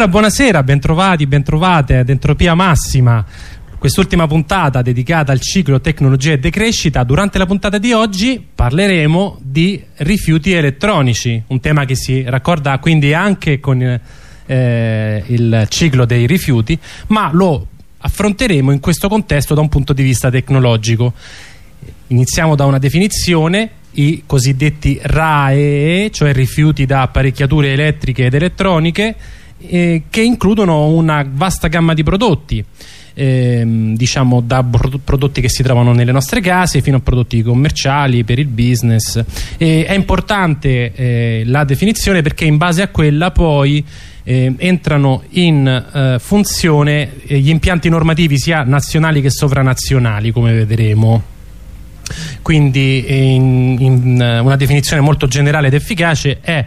allora buonasera, bentrovati, bentrovate ad Entropia Massima. Quest'ultima puntata dedicata al ciclo tecnologia e decrescita durante la puntata di oggi parleremo di rifiuti elettronici un tema che si raccorda quindi anche con eh, il ciclo dei rifiuti ma lo affronteremo in questo contesto da un punto di vista tecnologico. Iniziamo da una definizione i cosiddetti RAE cioè rifiuti da apparecchiature elettriche ed elettroniche eh, che includono una vasta gamma di prodotti ehm, diciamo da prodotti che si trovano nelle nostre case fino a prodotti commerciali per il business. E è importante eh, la definizione perché in base a quella poi eh, entrano in eh, funzione eh, gli impianti normativi sia nazionali che sovranazionali come vedremo. Quindi in, in eh, una definizione molto generale ed efficace è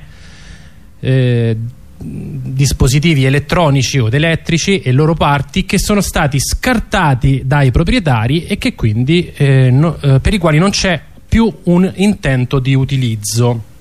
eh, dispositivi elettronici o elettrici e loro parti che sono stati scartati dai proprietari e che quindi eh, no, eh, per i quali non c'è più un intento di utilizzo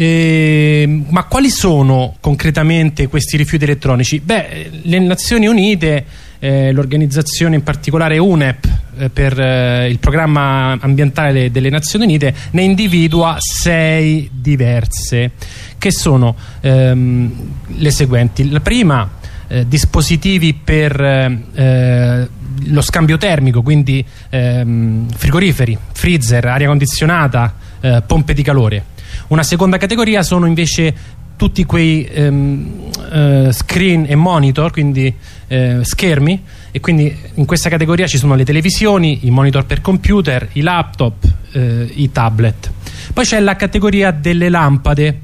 eh, ma quali sono concretamente questi rifiuti elettronici? Beh, le Nazioni Unite eh, l'organizzazione in particolare UNEP per eh, il programma ambientale delle Nazioni Unite ne individua sei diverse che sono ehm, le seguenti. La prima eh, dispositivi per eh, lo scambio termico quindi ehm, frigoriferi, freezer, aria condizionata eh, pompe di calore. Una seconda categoria sono invece tutti quei ehm, eh, screen e monitor, quindi eh, schermi e quindi in questa categoria ci sono le televisioni, i monitor per computer, i laptop, eh, i tablet. Poi c'è la categoria delle lampade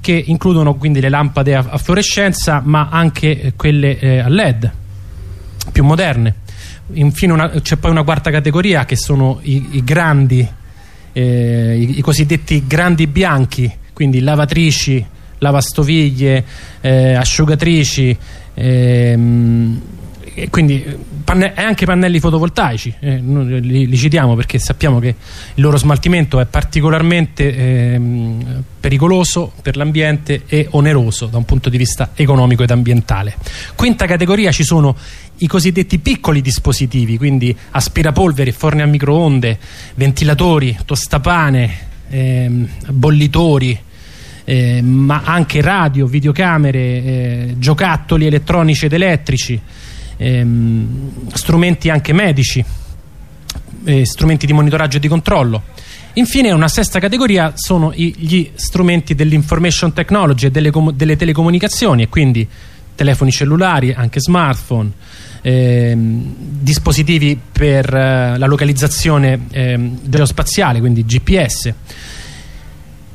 che includono quindi le lampade a, a fluorescenza ma anche quelle eh, a led più moderne. Infine c'è poi una quarta categoria che sono i, i grandi, eh, i, i cosiddetti grandi bianchi, quindi lavatrici, lavastoviglie, eh, asciugatrici, ehm, quindi anche pannelli fotovoltaici eh, li, li, citiamo perché sappiamo che il loro smaltimento è particolarmente ehm, pericoloso per l'ambiente e oneroso da un punto di vista economico ed ambientale. Quinta categoria ci sono i cosiddetti piccoli dispositivi quindi aspirapolveri, forni a microonde ventilatori, tostapane ehm, bollitori eh, ma anche radio, videocamere, eh, giocattoli elettronici ed elettrici, ehm, strumenti anche medici, eh, strumenti di monitoraggio e di controllo. Infine una sesta categoria sono i, gli strumenti dell'information technology e delle, delle, telecomunicazioni e quindi telefoni cellulari, anche smartphone, ehm, dispositivi per eh, la localizzazione ehm, geospaziale, quindi GPS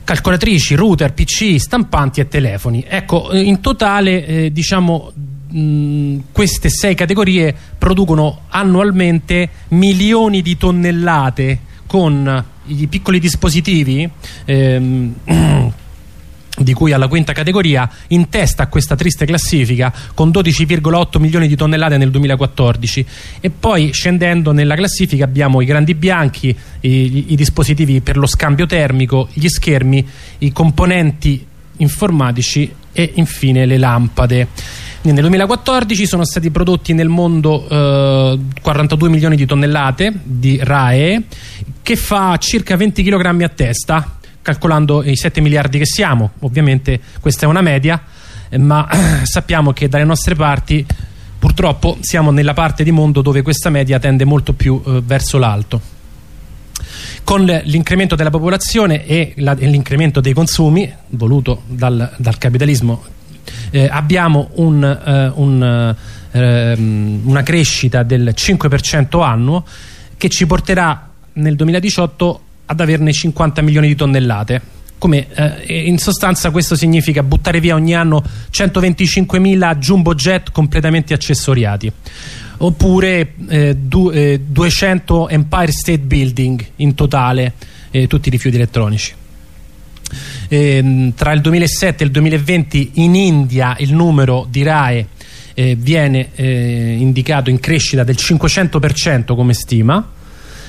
calcolatrici, router, pc, stampanti e telefoni ecco in totale eh, diciamo mh, queste sei categorie producono annualmente milioni di tonnellate con i piccoli dispositivi ehm, di cui alla quinta categoria, in testa a questa triste classifica con 12,8 milioni di tonnellate nel 2014 e poi scendendo nella classifica abbiamo i grandi bianchi, i, i dispositivi per lo scambio termico, gli schermi, i componenti informatici e infine le lampade. Nel 2014 sono stati prodotti nel mondo eh, 42 milioni di tonnellate di RAE che fa circa 20 kg a testa calcolando i 7 miliardi che siamo ovviamente questa è una media ma sappiamo che dalle nostre parti purtroppo siamo nella parte di mondo dove questa media tende molto più eh, verso l'alto con l'incremento della popolazione e l'incremento dei consumi voluto dal, dal capitalismo eh, abbiamo un, eh, un, ehm, una crescita del 5% annuo che ci porterà nel 2018 ad averne 50 milioni di tonnellate. Come eh, in sostanza questo significa buttare via ogni anno 125.000 jumbo jet completamente accessoriati oppure eh, du, eh, 200 Empire State Building in totale eh, tutti i rifiuti elettronici. Ehm, tra il 2007 e il 2020 in India il numero di RAE eh, viene eh, indicato in crescita del 500% come stima.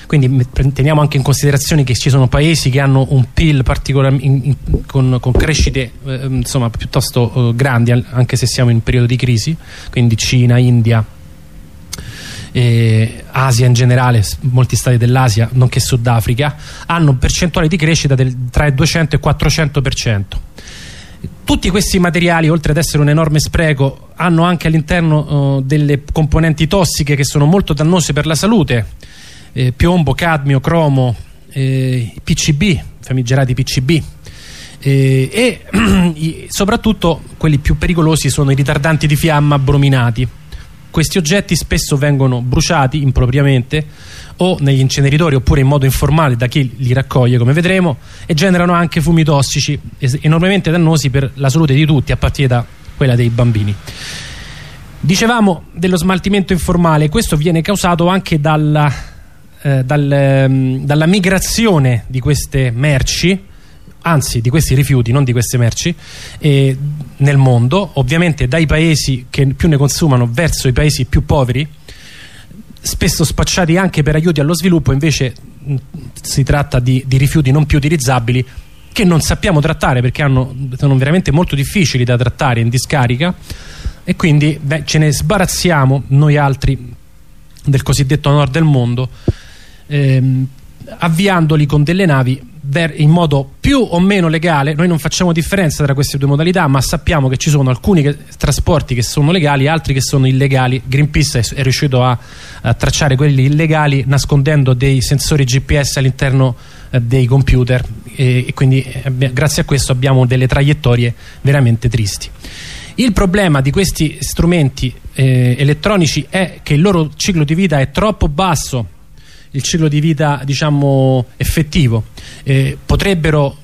Quindi teniamo anche in considerazione che ci sono paesi che hanno un PIL in, con, con, crescite eh, insomma, piuttosto eh, grandi anche se siamo in periodo di crisi. Quindi Cina, India eh, Asia in generale, molti stati dell'Asia, nonché Sudafrica, hanno percentuali di crescita del, tra il 200 e il 400%. Tutti questi materiali, oltre ad essere un enorme spreco, hanno anche all'interno uh, delle componenti tossiche che sono molto dannose per la salute, eh, piombo, cadmio, cromo, eh, PCB, famigerati PCB, eh, e soprattutto quelli più pericolosi sono i ritardanti di fiamma brominati questi oggetti spesso vengono bruciati impropriamente o negli inceneritori oppure in modo informale da chi li raccoglie come vedremo e generano anche fumi tossici enormemente dannosi per la salute di tutti a partire da quella dei bambini. Dicevamo dello smaltimento informale questo viene causato anche dalla, eh, dal, ehm, dalla migrazione di queste merci anzi di questi rifiuti, non di queste merci, eh, nel mondo, ovviamente dai paesi che più ne consumano verso i paesi più poveri, spesso spacciati anche per aiuti allo sviluppo, invece mh, si tratta di, di, rifiuti non più utilizzabili che non sappiamo trattare perché hanno, sono veramente molto difficili da trattare in discarica e quindi beh, ce ne sbarazziamo noi altri del cosiddetto nord del mondo ehm, avviandoli con delle navi in modo più o meno legale. Noi non facciamo differenza tra queste due modalità ma sappiamo che ci sono alcuni che, trasporti che sono legali altri che sono illegali. Greenpeace è, è riuscito a, a, tracciare quelli illegali nascondendo dei sensori GPS all'interno eh, dei computer. E, e quindi eh, grazie a questo abbiamo delle traiettorie veramente tristi. Il problema di questi strumenti eh, elettronici è che il loro ciclo di vita è troppo basso il ciclo di vita diciamo effettivo. Eh, potrebbero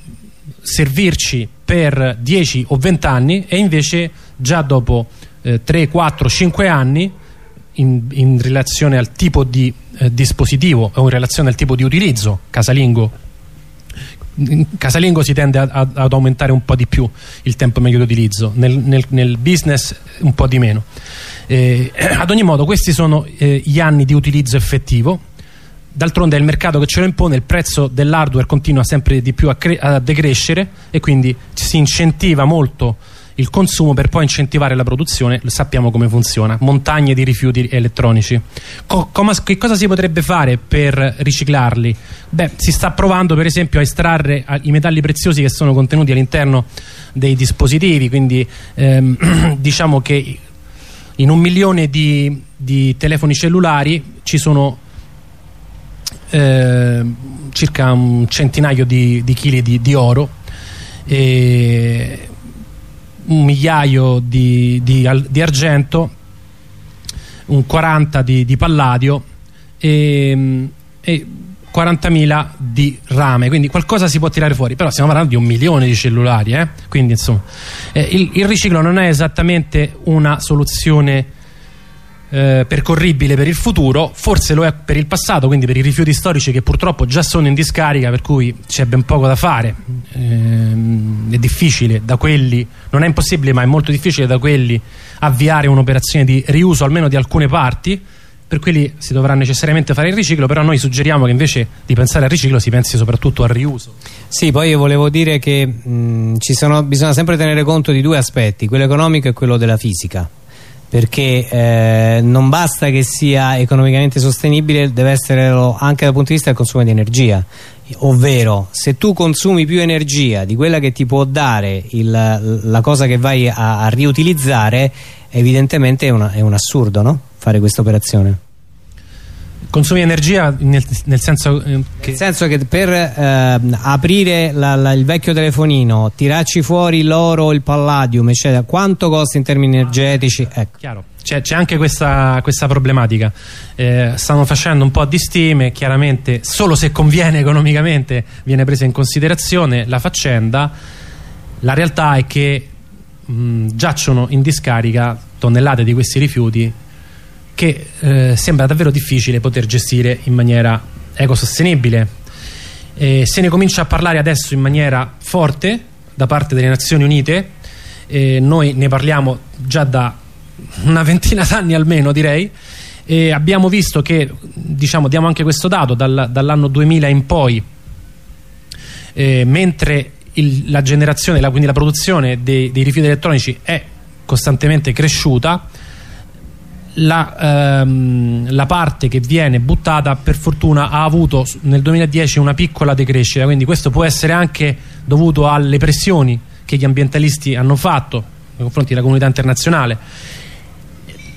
servirci per 10 o 20 anni e invece già dopo eh, 3, 4, 5 anni in, in relazione al tipo di eh, dispositivo o in relazione al tipo di utilizzo casalingo in casalingo si tende a, a, ad aumentare un po' di più il tempo medio di utilizzo nel, nel, nel business un po' di meno. Eh, ad ogni modo questi sono eh, gli anni di utilizzo effettivo d'altronde è il mercato che ce lo impone, il prezzo dell'hardware continua sempre di più a, a, decrescere e quindi si incentiva molto il consumo per poi incentivare la produzione, sappiamo come funziona, montagne di rifiuti elettronici. Co che cosa si potrebbe fare per riciclarli? Beh, si sta provando per esempio a estrarre i metalli preziosi che sono contenuti all'interno dei dispositivi, quindi ehm, diciamo che in un milione di, di telefoni cellulari ci sono eh, circa un centinaio di, di chili di, di, oro e un migliaio di, di argento un 40 di, palladio e, e 40.000 di rame quindi qualcosa si può tirare fuori però stiamo parlando di un milione di cellulari eh? quindi insomma eh, il, il, riciclo non è esattamente una soluzione eh, percorribile per il futuro, forse lo è per il passato, quindi per i rifiuti storici che purtroppo già sono in discarica, per cui c'è ben poco da fare. Eh, è difficile da quelli, non è impossibile, ma è molto difficile da quelli avviare un'operazione di riuso almeno di alcune parti. Per quelli si dovrà necessariamente fare il riciclo, però noi suggeriamo che invece di pensare al riciclo si pensi soprattutto al riuso. Sì, poi io volevo dire che mh, sono, bisogna sempre tenere conto di due aspetti, quello economico e quello della fisica perché eh, non basta che sia economicamente sostenibile deve essere anche dal punto di vista del consumo di energia ovvero se tu consumi più energia di quella che ti può dare il, la cosa che vai a, a riutilizzare evidentemente è, una, è un assurdo no? fare questa operazione consumi energia nel, nel senso eh, che... nel senso che per eh, aprire la, la, il vecchio telefonino tirarci fuori l'oro il palladium eccetera quanto costa in termini energetici? Ecco. chiaro. C'è, anche questa, questa problematica. Eh, stanno facendo un po' di stime chiaramente solo se conviene economicamente viene presa in considerazione la faccenda. La realtà è che mh, giacciono in discarica tonnellate di questi rifiuti che eh, sembra davvero difficile poter gestire in maniera ecosostenibile. Eh, se ne comincia a parlare adesso in maniera forte da parte delle Nazioni Unite, eh, noi ne parliamo già da una ventina d'anni almeno direi, e abbiamo visto che diciamo diamo anche questo dato dal, dall'anno 2000 in poi mentre il, la generazione la, quindi la produzione dei, dei rifiuti elettronici è costantemente cresciuta la, ehm, la, parte che viene buttata per fortuna ha avuto nel 2010 una piccola decrescita. Quindi questo può essere anche dovuto alle pressioni che gli ambientalisti hanno fatto nei confronti della comunità internazionale.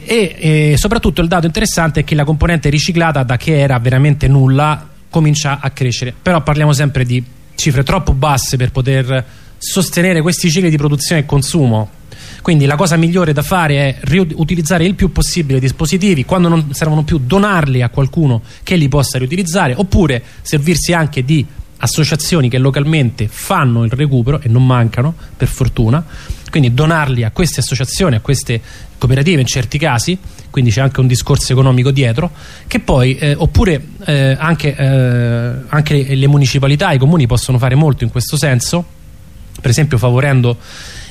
E, e soprattutto il dato interessante è che la componente riciclata da che era veramente nulla comincia a crescere. Però parliamo sempre di cifre troppo basse per poter sostenere questi cicli di produzione e consumo quindi la cosa migliore da fare è utilizzare il più possibile i dispositivi quando non servono più donarli a qualcuno che li possa riutilizzare oppure servirsi anche di associazioni che localmente fanno il recupero e non mancano per fortuna. Quindi donarli a queste associazioni, a queste cooperative in certi casi quindi c'è anche un discorso economico dietro che poi eh, oppure eh, anche, eh, anche le municipalità, i comuni possono fare molto in questo senso per esempio favorendo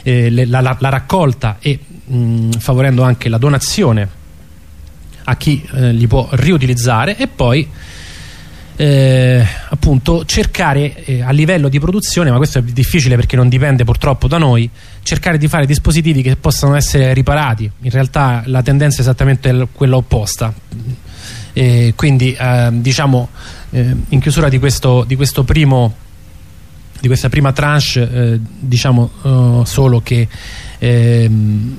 eh, la, la, la, raccolta e mh, favorendo anche la donazione a chi eh, li può riutilizzare e poi eh, appunto cercare eh, a livello di produzione ma questo è difficile perché non dipende purtroppo da noi cercare di fare dispositivi che possano essere riparati. In realtà la tendenza è esattamente quella opposta. Eh, quindi diciamo in chiusura di questo, di questo primo di questa prima tranche eh, diciamo uh, solo che ehm,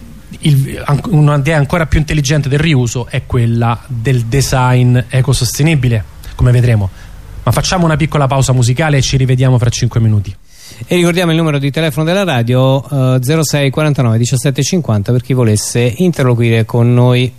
un'idea ancora più intelligente del riuso è quella del design ecosostenibile come vedremo. Ma facciamo una piccola pausa musicale e ci rivediamo fra 5 minuti. E ricordiamo il numero di telefono della radio uh, 06 49 17 50 per chi volesse interloquire con noi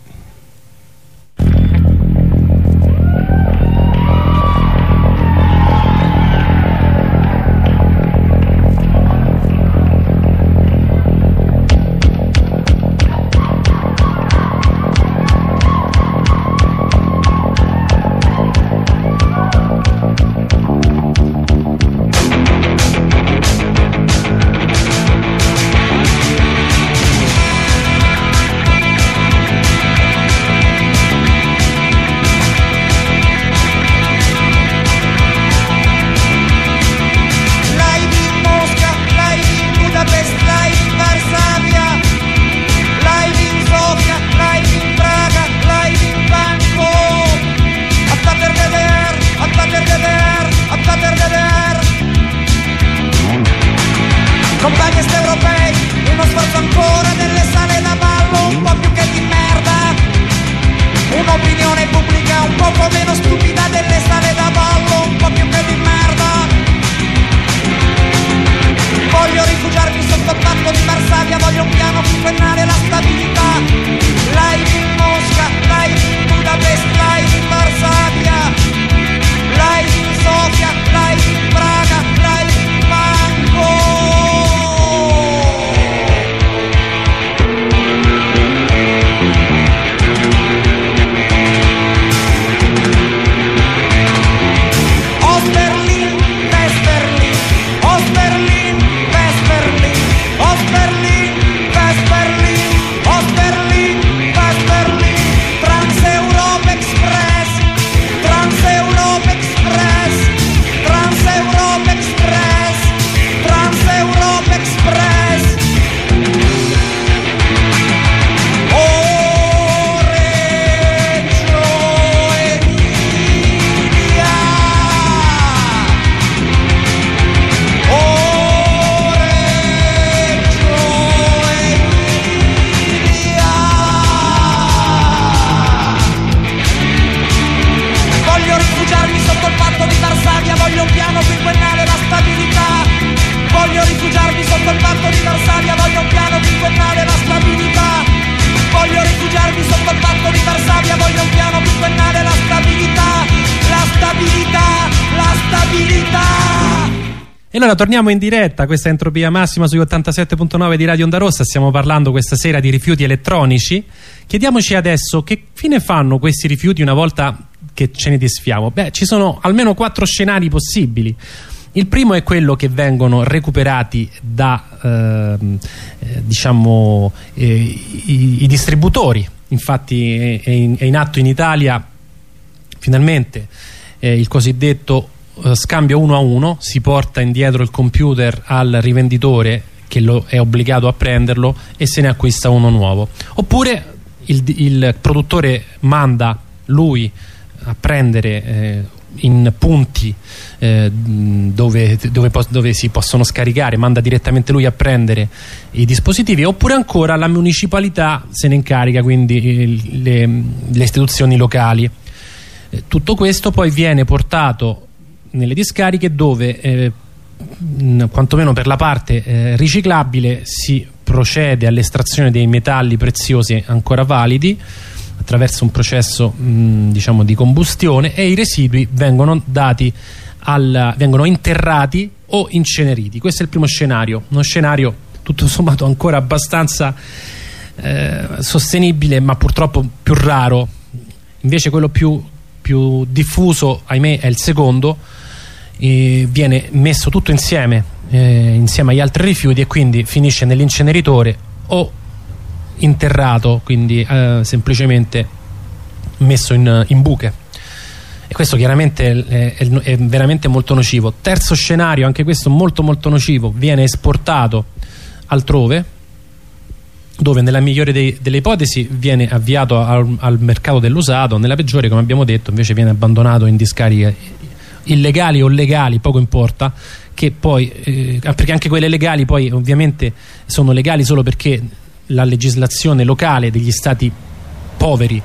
allora torniamo in diretta, questa è Entropia Massima sugli 87.9 di Radio Onda Rossa, stiamo parlando questa sera di rifiuti elettronici. Chiediamoci adesso che fine fanno questi rifiuti una volta che ce ne disfiamo? Beh, ci sono almeno quattro scenari possibili. Il primo è quello che vengono recuperati da ehm, eh, diciamo, eh, i, i distributori infatti è, in, è in atto in Italia finalmente eh, il cosiddetto scambio uno a uno si porta indietro il computer al rivenditore che lo è obbligato a prenderlo e se ne acquista uno nuovo. Oppure il, il produttore manda lui a prendere eh, in punti eh, dove, dove, dove, si possono scaricare manda direttamente lui a prendere i dispositivi oppure ancora la municipalità se ne incarica quindi eh, le, le, istituzioni locali. Eh, tutto questo poi viene portato nelle discariche dove eh, quantomeno per la parte eh, riciclabile si procede all'estrazione dei metalli preziosi ancora validi attraverso un processo mh, diciamo di combustione e i residui vengono dati al, vengono interrati o inceneriti. Questo è il primo scenario. Uno scenario tutto sommato ancora abbastanza eh, sostenibile ma purtroppo più raro. Invece quello più, più diffuso ahimè è il secondo viene messo tutto insieme eh, insieme agli altri rifiuti e quindi finisce nell'inceneritore o interrato quindi eh, semplicemente messo in, in, buche. E questo chiaramente è, è, è, veramente molto nocivo. Terzo scenario anche questo molto molto nocivo viene esportato altrove dove nella migliore dei, delle ipotesi viene avviato al, al mercato dell'usato nella peggiore come abbiamo detto invece viene abbandonato in discariche illegali o legali poco importa che poi eh, perché anche quelle legali poi ovviamente sono legali solo perché la legislazione locale degli stati poveri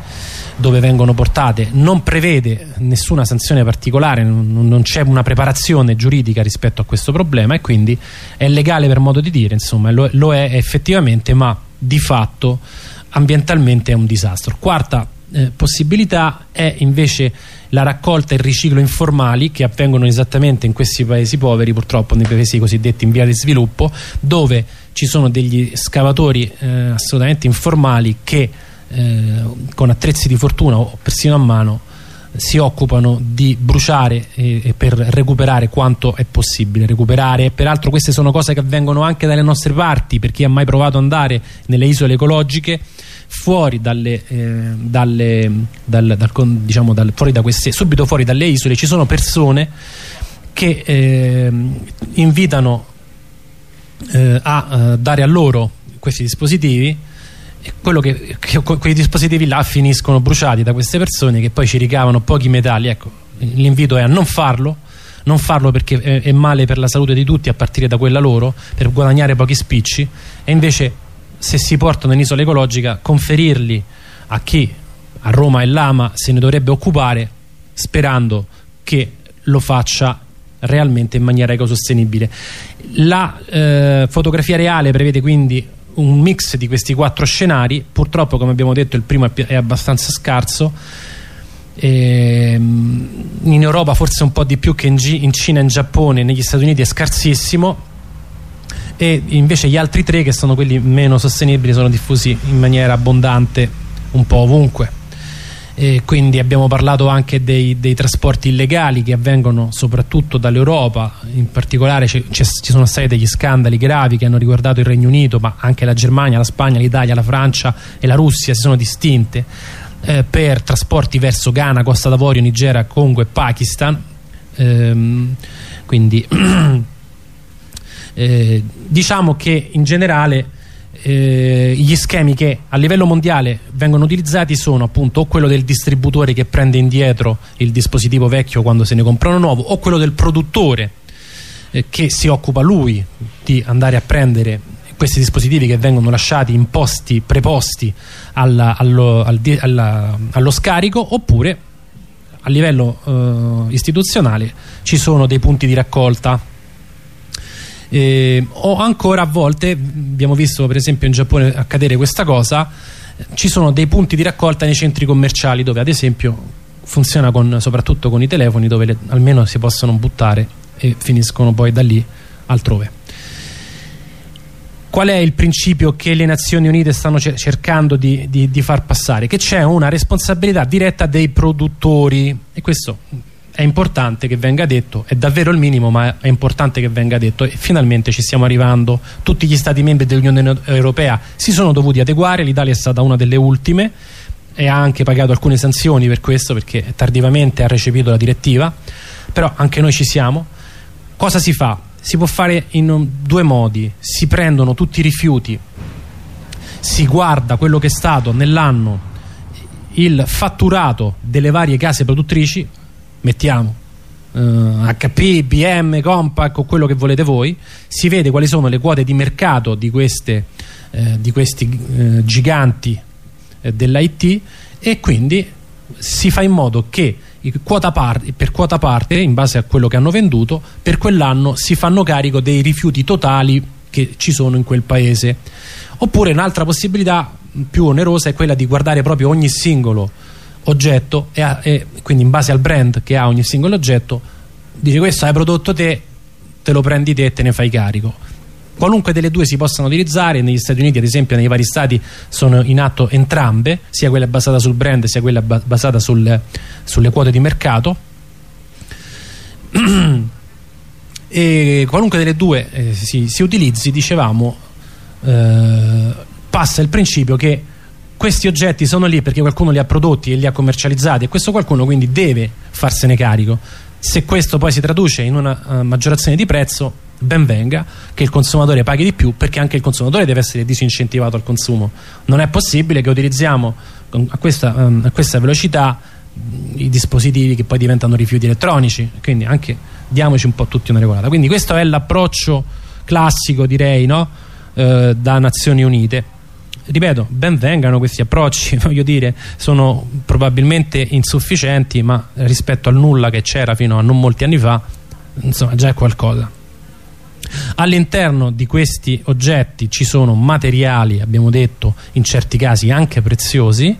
dove vengono portate non prevede nessuna sanzione particolare non, non c'è una preparazione giuridica rispetto a questo problema e quindi è legale per modo di dire insomma lo, lo è effettivamente ma di fatto ambientalmente è un disastro. Quarta eh, possibilità è invece la raccolta e il riciclo informali che avvengono esattamente in questi paesi poveri purtroppo nei paesi cosiddetti in via di sviluppo dove ci sono degli scavatori eh, assolutamente informali che eh, con attrezzi di fortuna o persino a mano si occupano di bruciare e, e per recuperare quanto è possibile recuperare. Peraltro queste sono cose che avvengono anche dalle nostre parti per chi ha mai provato ad andare nelle isole ecologiche fuori dalle, eh, dalle dal, dal, diciamo dal, fuori da queste, subito fuori dalle isole ci sono persone che eh, invitano eh, a eh, dare a loro questi dispositivi che, che, quei dispositivi là finiscono bruciati da queste persone che poi ci ricavano pochi metalli. Ecco l'invito è a non farlo non farlo perché è, è, male per la salute di tutti a partire da quella loro per guadagnare pochi spicci. E invece se si portano in isola ecologica conferirli a chi? A Roma e Lama se ne dovrebbe occupare sperando che lo faccia realmente in maniera ecosostenibile. La eh, fotografia reale prevede quindi un mix di questi quattro scenari. Purtroppo come abbiamo detto il primo è, abbastanza scarso. Ehm, in Europa forse un po' di più che in, G in Cina e in Giappone negli Stati Uniti è scarsissimo e invece gli altri tre che sono quelli meno sostenibili sono diffusi in maniera abbondante un po' ovunque. E quindi abbiamo parlato anche dei, dei, trasporti illegali che avvengono soprattutto dall'Europa. In particolare ci sono stati degli scandali gravi che hanno riguardato il Regno Unito ma anche la Germania, la Spagna, l'Italia, la Francia e la Russia si sono distinte eh, per trasporti verso Ghana, Costa d'Avorio, Nigeria, Congo e Pakistan. Ehm, quindi Eh, diciamo che in generale eh, gli schemi che a livello mondiale vengono utilizzati sono appunto o quello del distributore che prende indietro il dispositivo vecchio quando se ne compra uno nuovo o quello del produttore eh, che si occupa lui di andare a prendere questi dispositivi che vengono lasciati in posti preposti alla, allo, al, alla, allo scarico oppure a livello eh, istituzionale ci sono dei punti di raccolta eh, o ancora a volte abbiamo visto per esempio in Giappone accadere questa cosa ci sono dei punti di raccolta nei centri commerciali dove ad esempio funziona con, soprattutto con i telefoni dove le, almeno si possono buttare e finiscono poi da lì altrove qual è il principio che le Nazioni Unite stanno cercando di, di, di far passare? che c'è una responsabilità diretta dei produttori e questo è importante che venga detto, è davvero il minimo ma è importante che venga detto e finalmente ci stiamo arrivando, tutti gli stati membri dell'Unione Europea si sono dovuti adeguare, l'Italia è stata una delle ultime e ha anche pagato alcune sanzioni per questo perché tardivamente ha recepito la direttiva però anche noi ci siamo. Cosa si fa? si può fare in due modi. Si prendono tutti i rifiuti si guarda quello che è stato nell'anno il fatturato delle varie case produttrici mettiamo eh, HP, BM, Compaq o quello che volete voi si vede quali sono le quote di mercato di, queste, eh, di questi eh, giganti eh, dell'IT e quindi si fa in modo che quota parte, per quota parte, in base a quello che hanno venduto, per quell'anno si fanno carico dei rifiuti totali che ci sono in quel paese. Oppure un'altra possibilità più onerosa è quella di guardare proprio ogni singolo oggetto e, e, quindi in base al brand che ha ogni singolo oggetto dice questo hai prodotto te te lo prendi te e te ne fai carico. Qualunque delle due si possano utilizzare negli Stati Uniti ad esempio nei vari stati sono in atto entrambe sia quella basata sul brand sia quella basata sul, sulle quote di mercato. E qualunque delle due eh, si, si, utilizzi dicevamo eh, passa il principio che questi oggetti sono lì perché qualcuno li ha prodotti e li ha commercializzati e questo qualcuno quindi deve farsene carico. Se questo poi si traduce in una uh, maggiorazione di prezzo ben venga che il consumatore paghi di più perché anche il consumatore deve essere disincentivato al consumo. Non è possibile che utilizziamo a questa, um, a questa velocità i dispositivi che poi diventano rifiuti elettronici quindi anche diamoci un po' tutti una regolata. Quindi questo è l'approccio classico direi no? eh, da Nazioni Unite ripeto ben vengano questi approcci voglio dire sono probabilmente insufficienti ma rispetto al nulla che c'era fino a non molti anni fa insomma già è qualcosa. All'interno di questi oggetti ci sono materiali abbiamo detto in certi casi anche preziosi.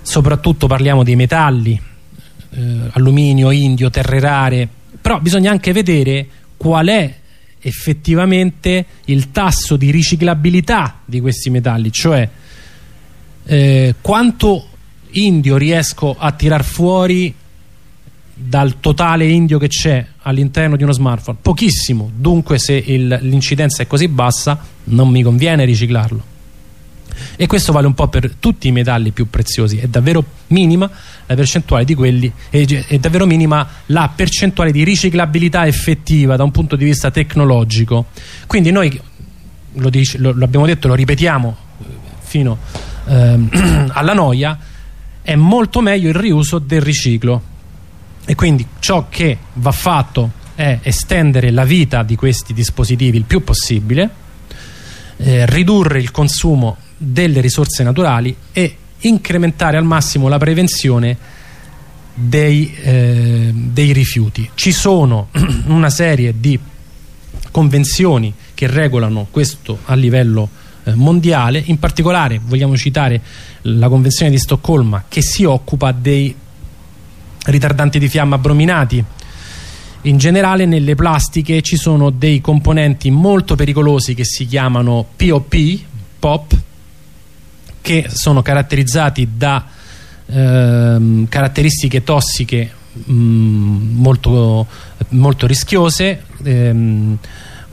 Soprattutto parliamo di metalli eh, alluminio, indio, terre rare. Però bisogna anche vedere qual è effettivamente il tasso di riciclabilità di questi metalli cioè eh, quanto indio riesco a tirar fuori dal totale indio che c'è all'interno di uno smartphone? Pochissimo. Dunque se l'incidenza è così bassa non mi conviene riciclarlo e questo vale un po' per tutti i metalli più preziosi. È davvero minima la percentuale di quelli è, è davvero minima la percentuale di riciclabilità effettiva da un punto di vista tecnologico. Quindi noi lo, dice, lo, lo abbiamo detto lo ripetiamo fino ehm, alla noia è molto meglio il riuso del riciclo. E quindi ciò che va fatto è estendere la vita di questi dispositivi il più possibile eh, ridurre il consumo delle risorse naturali e incrementare al massimo la prevenzione dei, eh, dei rifiuti. Ci sono una serie di convenzioni che regolano questo a livello eh, mondiale. In particolare vogliamo citare la convenzione di Stoccolma che si occupa dei ritardanti di fiamma brominati in generale nelle plastiche ci sono dei componenti molto pericolosi che si chiamano POP POP che sono caratterizzati da ehm, caratteristiche tossiche mh, molto, molto rischiose ehm,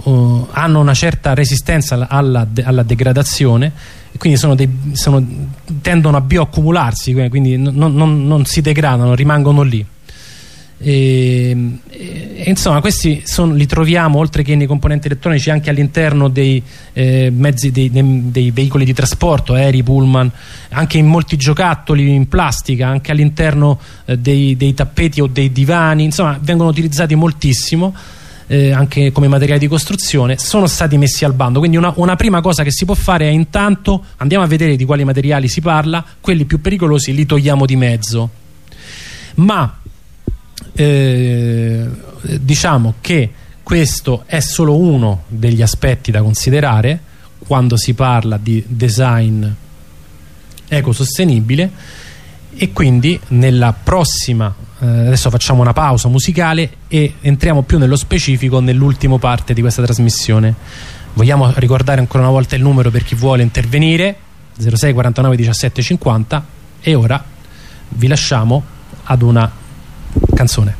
uh, hanno una certa resistenza alla, alla degradazione quindi sono dei, sono, tendono a bioaccumularsi quindi non, non, non, si degradano, rimangono lì e, e, insomma questi sono, li troviamo oltre che nei componenti elettronici anche all'interno dei eh, mezzi dei, dei, dei, veicoli di trasporto aerei, pullman anche in molti giocattoli in plastica anche all'interno eh, dei, tappeti o dei divani. Insomma vengono utilizzati moltissimo eh, anche come materiali di costruzione. Sono stati messi al bando. Quindi una, una, prima cosa che si può fare è intanto andiamo a vedere di quali materiali si parla. Quelli più pericolosi li togliamo di mezzo. Ma eh, diciamo che questo è solo uno degli aspetti da considerare quando si parla di design ecosostenibile e quindi nella prossima eh, adesso facciamo una pausa musicale e entriamo più nello specifico nell'ultima parte di questa trasmissione. Vogliamo ricordare ancora una volta il numero per chi vuole intervenire 06 49 17 50 e ora vi lasciamo ad una canzone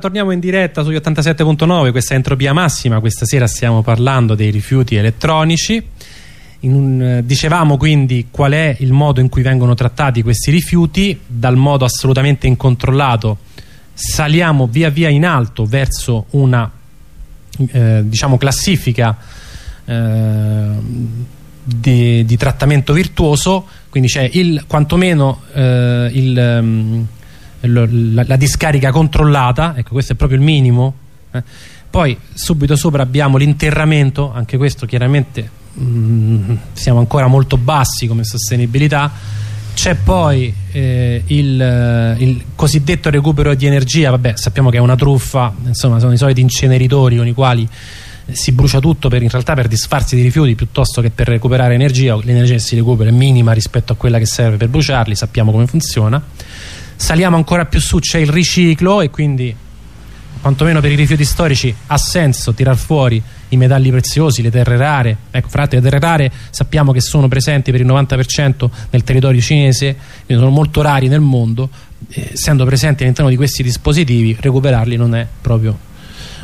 torniamo in diretta sugli 87.9, questa Entropia Massima, questa sera stiamo parlando dei rifiuti elettronici. Un, dicevamo quindi qual è il modo in cui vengono trattati questi rifiuti, dal modo assolutamente incontrollato saliamo via via in alto verso una eh, diciamo classifica eh, di, di, trattamento virtuoso, quindi c'è quantomeno eh, il... Um, la, la, discarica controllata ecco questo è proprio il minimo eh. poi subito sopra abbiamo l'interramento anche questo chiaramente mh, mm, siamo ancora molto bassi come sostenibilità c'è poi eh, il, il, cosiddetto recupero di energia vabbè sappiamo che è una truffa insomma sono i soliti inceneritori con i quali si brucia tutto per, in realtà per disfarsi di rifiuti piuttosto che per recuperare energia l'energia che si recupera è minima rispetto a quella che serve per bruciarli sappiamo come funziona saliamo ancora più su c'è il riciclo e quindi quantomeno per i rifiuti storici ha senso tirar fuori i metalli preziosi, le terre rare. Ecco fra l'altro le terre rare sappiamo che sono presenti per il 90% nel territorio cinese quindi sono molto rari nel mondo. Eh, essendo presenti all'interno di questi dispositivi recuperarli non è proprio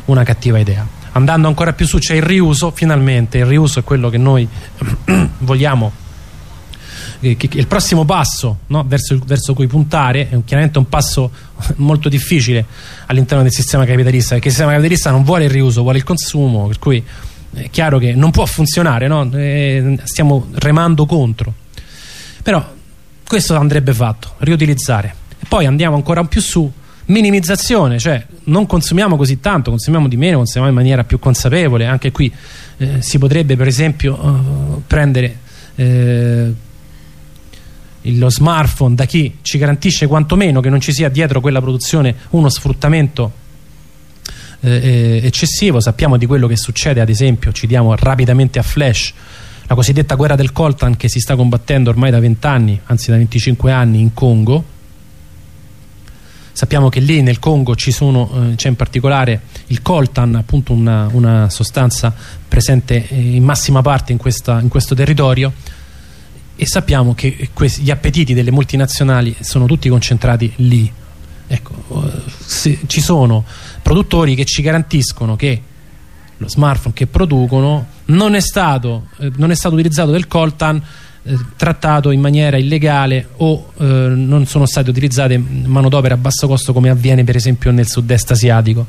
una cattiva idea. Andando ancora più su c'è il riuso finalmente. Il riuso è quello che noi vogliamo che, il prossimo passo no, verso, verso, cui puntare è chiaramente un passo molto difficile all'interno del sistema capitalista perché il sistema capitalista non vuole il riuso, vuole il consumo per cui è chiaro che non può funzionare no? eh, stiamo remando contro. Però questo andrebbe fatto, riutilizzare. E poi andiamo ancora più su minimizzazione, cioè non consumiamo così tanto, consumiamo di meno, consumiamo in maniera più consapevole, anche qui eh, si potrebbe per esempio uh, prendere eh, lo smartphone da chi ci garantisce quantomeno che non ci sia dietro quella produzione uno sfruttamento eh, eh, eccessivo. Sappiamo di quello che succede ad esempio ci diamo rapidamente a flash la cosiddetta guerra del coltan che si sta combattendo ormai da 20 anni anzi da 25 anni in Congo. Sappiamo che lì nel Congo c'è eh, in particolare il coltan appunto una, una sostanza presente eh, in massima parte in, questa, in questo territorio e sappiamo che gli appetiti delle multinazionali sono tutti concentrati lì. Ecco, ci sono produttori che ci garantiscono che lo smartphone che producono non è stato, eh, non è stato utilizzato del coltan eh, trattato in maniera illegale o eh, non sono state utilizzate manodopera a basso costo come avviene per esempio nel sud-est asiatico.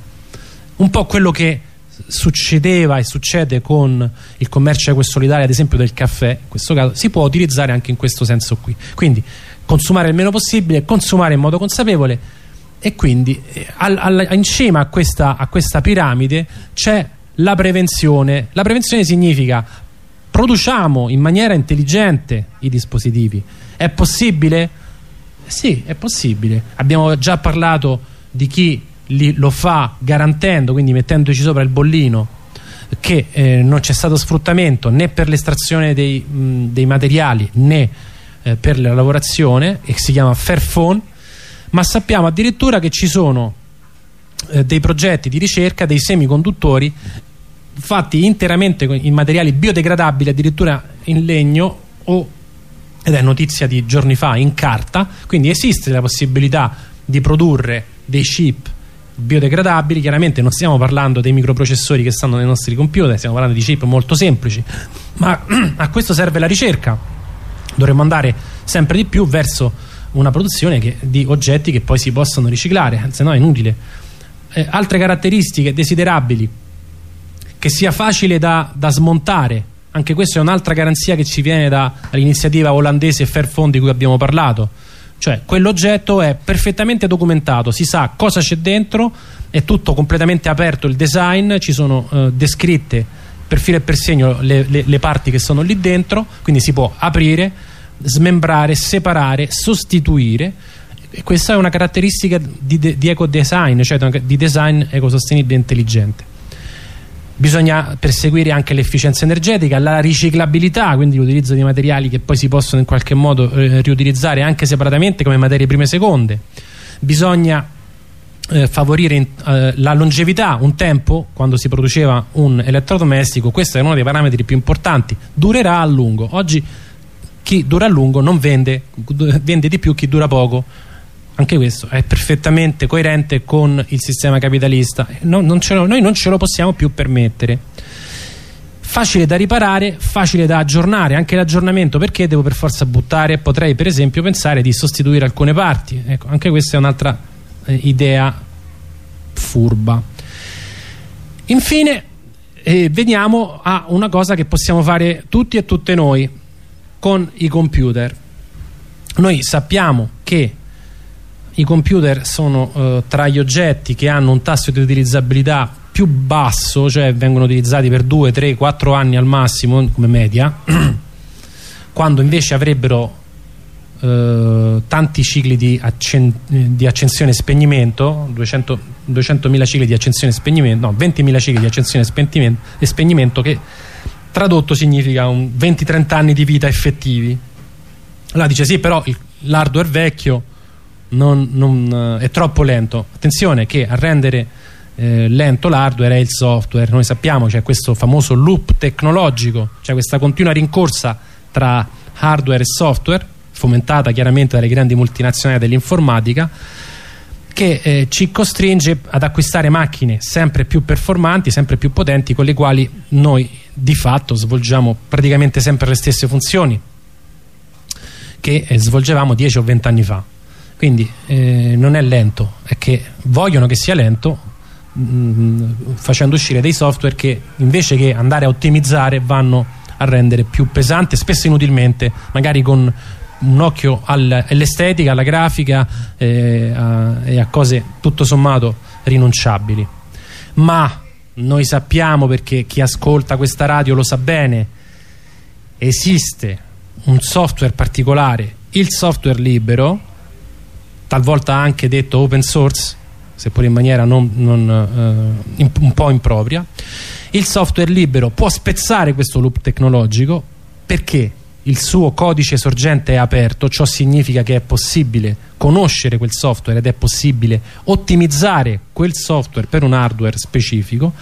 Un po' quello che succedeva e succede con il commercio equo solidale ad esempio del caffè in questo caso si può utilizzare anche in questo senso qui. Quindi consumare il meno possibile consumare in modo consapevole e quindi eh, al, al, in cima a questa, a questa piramide c'è la prevenzione. La prevenzione significa produciamo in maniera intelligente i dispositivi. È possibile? sì è possibile. Abbiamo già parlato di chi li, lo fa garantendo, quindi mettendoci sopra il bollino che eh, non c'è stato sfruttamento né per l'estrazione dei, dei, materiali né eh, per la lavorazione e si chiama Fairphone ma sappiamo addirittura che ci sono eh, dei progetti di ricerca dei semiconduttori fatti interamente in materiali biodegradabili addirittura in legno o ed è notizia di giorni fa in carta. Quindi esiste la possibilità di produrre dei chip biodegradabili chiaramente non stiamo parlando dei microprocessori che stanno nei nostri computer stiamo parlando di chip molto semplici ma a questo serve la ricerca. Dovremmo andare sempre di più verso una produzione che, di oggetti che poi si possono riciclare se no è inutile. Eh, altre caratteristiche desiderabili che sia facile da, da smontare anche questa è un'altra garanzia che ci viene dall'iniziativa olandese Fairphone di cui abbiamo parlato cioè quell'oggetto è perfettamente documentato si sa cosa c'è dentro è tutto completamente aperto il design ci sono eh, descritte per filo e per segno le, le, le, parti che sono lì dentro quindi si può aprire smembrare, separare, sostituire e questa è una caratteristica di, di eco design cioè di design ecosostenibile intelligente bisogna perseguire anche l'efficienza energetica, la riciclabilità, quindi l'utilizzo di materiali che poi si possono in qualche modo eh, riutilizzare anche separatamente come materie prime e seconde. Bisogna eh, favorire in, eh, la longevità, un tempo quando si produceva un elettrodomestico, questo è uno dei parametri più importanti, durerà a lungo. Oggi chi dura a lungo non vende, vende di più chi dura poco anche questo è perfettamente coerente con il sistema capitalista. No, non lo, noi non ce lo possiamo più permettere. Facile da riparare, facile da aggiornare anche l'aggiornamento perché devo per forza buttare? Potrei per esempio pensare di sostituire alcune parti. Ecco, anche questa è un'altra eh, idea furba. Infine eh, veniamo a una cosa che possiamo fare tutti e tutte noi con i computer. Noi sappiamo che i computer sono eh, tra gli oggetti che hanno un tasso di utilizzabilità più basso, cioè vengono utilizzati per 2, 3, 4 anni al massimo come media, quando invece avrebbero eh, tanti cicli di, accen di accensione e spegnimento, 200.000 200 cicli di accensione e spegnimento, no, 20.000 cicli di accensione e spegnimento che tradotto significa 20-30 anni di vita effettivi. Allora dice sì, però l'hardware vecchio non, non, eh, è troppo lento. Attenzione che a rendere eh, lento l'hardware è il software noi sappiamo c'è questo famoso loop tecnologico c'è questa continua rincorsa tra hardware e software fomentata chiaramente dalle grandi multinazionali dell'informatica che eh, ci costringe ad acquistare macchine sempre più performanti, sempre più potenti con le quali noi di fatto svolgiamo praticamente sempre le stesse funzioni che eh, svolgevamo 10 o 20 anni fa quindi eh, non è lento è che vogliono che sia lento mh, facendo uscire dei software che invece che andare a ottimizzare vanno a rendere più pesante, spesso inutilmente, magari con un occhio all'estetica, alla grafica eh, a, e a cose tutto sommato rinunciabili. Ma noi sappiamo perché chi ascolta questa radio lo sa bene, esiste un software particolare, il software libero, talvolta anche detto open source, seppur in maniera non, non, eh, un po' impropria. Il software libero può spezzare questo loop tecnologico perché il suo codice sorgente è aperto ciò significa che è possibile conoscere quel software ed è possibile ottimizzare quel software per un hardware specifico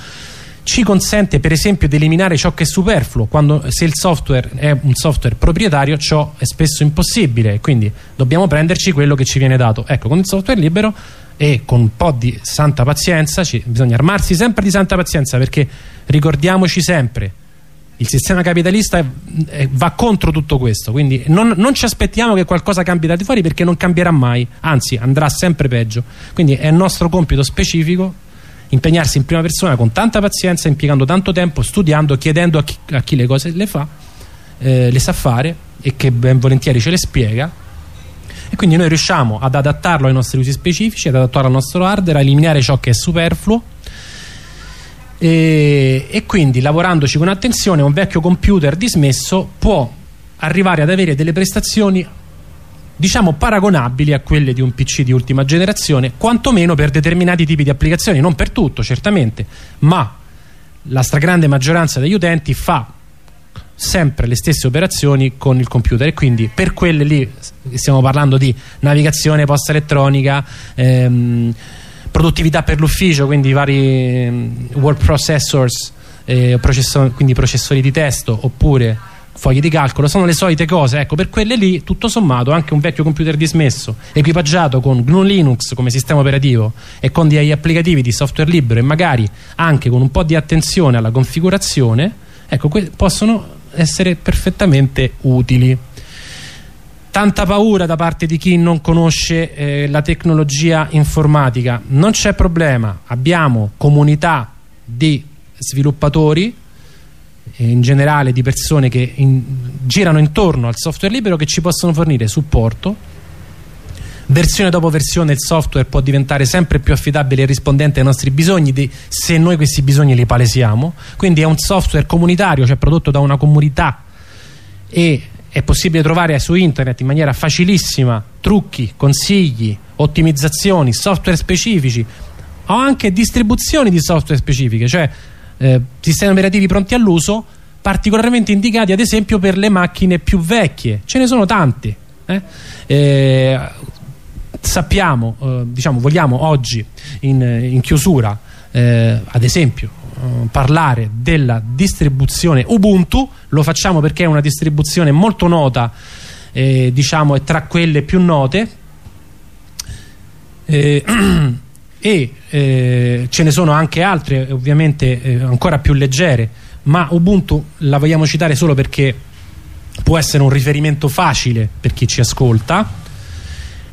ci consente per esempio di eliminare ciò che è superfluo quando se il software è un software proprietario ciò è spesso impossibile. Quindi dobbiamo prenderci quello che ci viene dato. Ecco con il software libero e con un po' di santa pazienza ci, bisogna armarsi sempre di santa pazienza perché ricordiamoci sempre il sistema capitalista è, è, va contro tutto questo. Quindi non, non, ci aspettiamo che qualcosa cambi da di fuori perché non cambierà mai. Anzi andrà sempre peggio. Quindi è il nostro compito specifico impegnarsi in prima persona con tanta pazienza, impiegando tanto tempo, studiando, chiedendo a chi, a chi le cose le fa, eh, le sa fare e che ben volentieri ce le spiega. E quindi noi riusciamo ad adattarlo ai nostri usi specifici, ad adattarlo al nostro hardware, a eliminare ciò che è superfluo. E, e quindi lavorandoci con attenzione un vecchio computer dismesso può arrivare ad avere delle prestazioni diciamo paragonabili a quelle di un PC di ultima generazione quantomeno per determinati tipi di applicazioni. Non per tutto certamente ma la stragrande maggioranza degli utenti fa sempre le stesse operazioni con il computer. E quindi per quelle lì stiamo parlando di navigazione posta elettronica ehm, produttività per l'ufficio quindi vari ehm, word processors eh, processor, quindi processori di testo oppure fogli di calcolo sono le solite cose. Ecco per quelle lì tutto sommato anche un vecchio computer dismesso equipaggiato con GNU Linux come sistema operativo e con degli applicativi di software libero e magari anche con un po' di attenzione alla configurazione ecco possono essere perfettamente utili. Tanta paura da parte di chi non conosce eh, la tecnologia informatica. Non c'è problema. Abbiamo comunità di sviluppatori in generale di persone che in, girano intorno al software libero che ci possono fornire supporto. Versione dopo versione il software può diventare sempre più affidabile e rispondente ai nostri bisogni di, se noi questi bisogni li palesiamo. Quindi è un software comunitario cioè prodotto da una comunità. E è possibile trovare su internet in maniera facilissima trucchi, consigli, ottimizzazioni, software specifici o anche distribuzioni di software specifiche cioè eh, sistemi operativi pronti all'uso particolarmente indicati ad esempio per le macchine più vecchie. Ce ne sono tanti eh? Eh, sappiamo eh, diciamo vogliamo oggi in, in chiusura eh, ad esempio eh, parlare della distribuzione Ubuntu. Lo facciamo perché è una distribuzione molto nota diciamo è tra quelle più note. Eh, e eh, ce ne sono anche altre ovviamente eh, ancora più leggere ma Ubuntu la vogliamo citare solo perché può essere un riferimento facile per chi ci ascolta.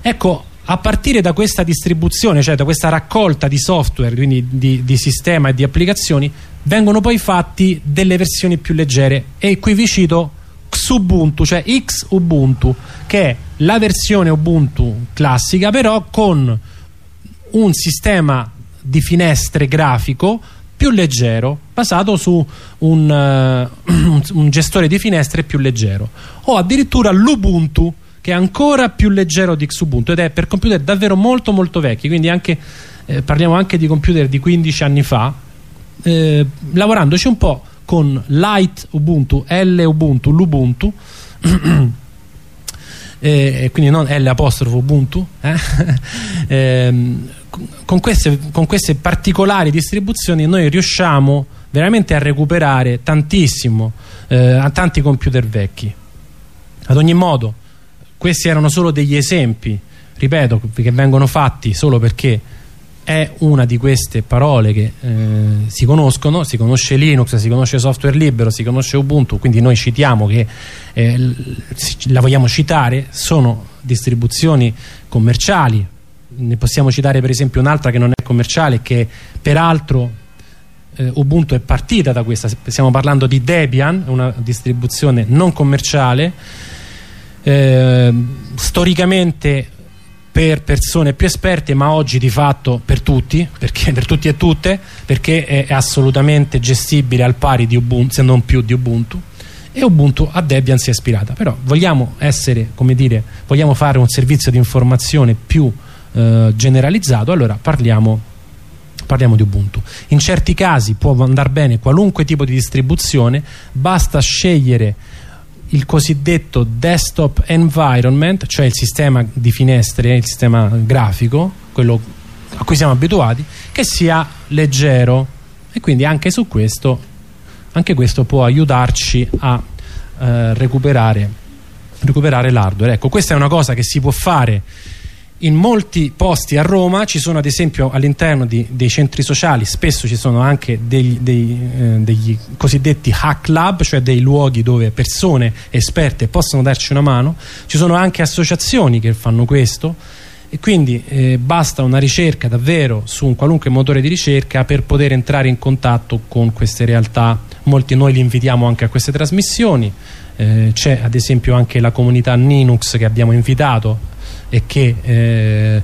Ecco a partire da questa distribuzione cioè da questa raccolta di software quindi di, di sistema e di applicazioni vengono poi fatti delle versioni più leggere. E qui vi cito Xubuntu cioè Xubuntu che è la versione Ubuntu classica però con un sistema di finestre grafico più leggero basato su un, uh, un gestore di finestre più leggero o addirittura l'Ubuntu che è ancora più leggero di Xubuntu ed è per computer davvero molto molto vecchi quindi anche, eh, parliamo anche di computer di 15 anni fa eh, lavorandoci un po' con Light Ubuntu, L Ubuntu, l'Ubuntu eh, quindi non L apostrofo Ubuntu eh? con, queste, con queste particolari distribuzioni noi riusciamo veramente a recuperare tantissimo eh, a tanti computer vecchi. Ad ogni modo questi erano solo degli esempi ripeto che vengono fatti solo perché è una di queste parole che eh, si conoscono, si conosce Linux, si conosce software libero, si conosce Ubuntu, quindi noi citiamo che eh, la vogliamo citare, sono distribuzioni commerciali, ne possiamo citare per esempio un'altra che non è commerciale che peraltro eh, Ubuntu è partita da questa, stiamo parlando di Debian, una distribuzione non commerciale, eh, storicamente per persone più esperte ma oggi di fatto per tutti perché, per tutti e tutte perché è, è assolutamente gestibile al pari di Ubuntu se non più di Ubuntu e Ubuntu a Debian si è ispirata. Però vogliamo essere come dire vogliamo fare un servizio di informazione più eh, generalizzato allora parliamo parliamo di Ubuntu in certi casi può andare bene qualunque tipo di distribuzione basta scegliere il cosiddetto desktop environment, cioè il sistema di finestre, il sistema grafico, quello a cui siamo abituati, che sia leggero e quindi anche su questo, anche questo può aiutarci a eh, recuperare, recuperare l'hardware. Ecco, questa è una cosa che si può fare in molti posti a Roma ci sono ad esempio all'interno dei centri sociali spesso ci sono anche degli, dei, eh, degli, cosiddetti hack lab cioè dei luoghi dove persone esperte possono darci una mano. Ci sono anche associazioni che fanno questo. E quindi eh, basta una ricerca davvero su un qualunque motore di ricerca per poter entrare in contatto con queste realtà. Molti noi li invitiamo anche a queste trasmissioni. Eh, c'è ad esempio anche la comunità Linux che abbiamo invitato e che eh,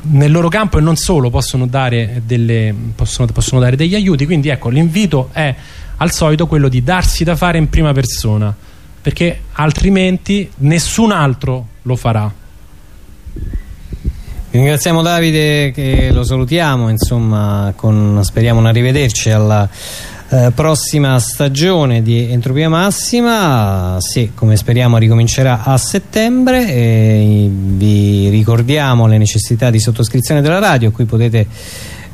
nel loro campo e non solo possono dare, delle, possono, possono dare degli aiuti. Quindi ecco l'invito è al solito quello di darsi da fare in prima persona perché altrimenti nessun altro lo farà. Ringraziamo Davide che lo salutiamo, insomma, con, speriamo un arrivederci alla eh, prossima stagione di Entropia Massima se come speriamo ricomincerà a settembre e vi ricordiamo le necessità di sottoscrizione della radio a cui potete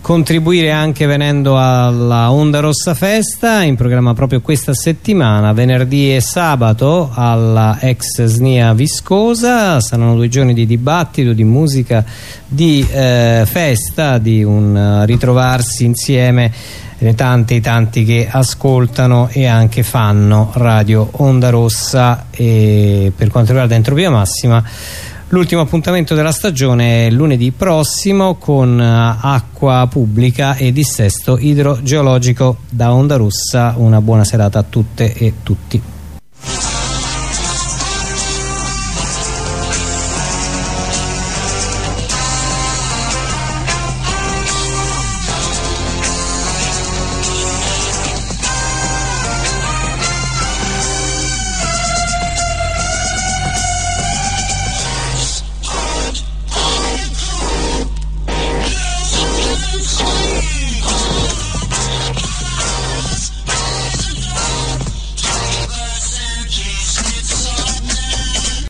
contribuire anche venendo alla Onda Rossa Festa in programma proprio questa settimana venerdì e sabato alla ex SNIA Viscosa. Saranno due giorni di dibattito, di musica di eh, festa, di un ritrovarsi insieme ne tanti tanti che ascoltano e anche fanno radio Onda Rossa. E per quanto riguarda Entropia Massima l'ultimo appuntamento della stagione è lunedì prossimo con eh, acqua pubblica e dissesto idrogeologico. Da Onda Rossa una buona serata a tutte e tutti